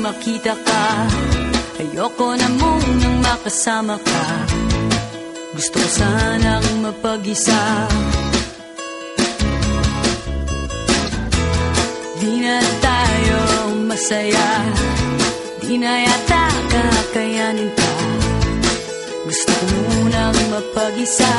makita ka. Ayoko na munang makasama ka. Gusto ko sanang mapag-isa. Di na tayo masaya. Di na yata kakayanin pa Gusto ko munang mapag-isa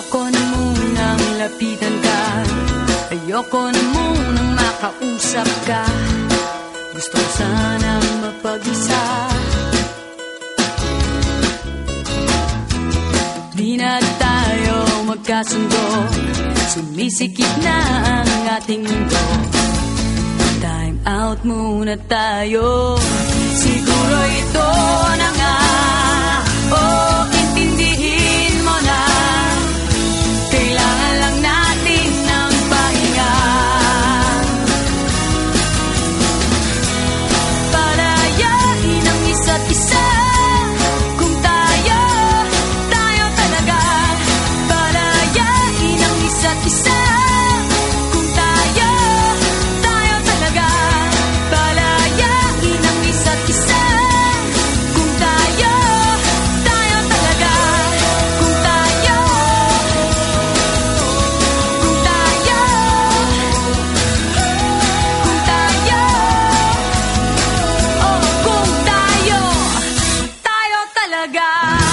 Ayoko na munang lapitan ka. Ayoko na munang makausap ka. Gusto ko sanang mapag-isa. Di na tayo magkasundo. Sumisikip na ang ating mundo. Time out muna tayo. Siguro ito na nga. Oh, Oh,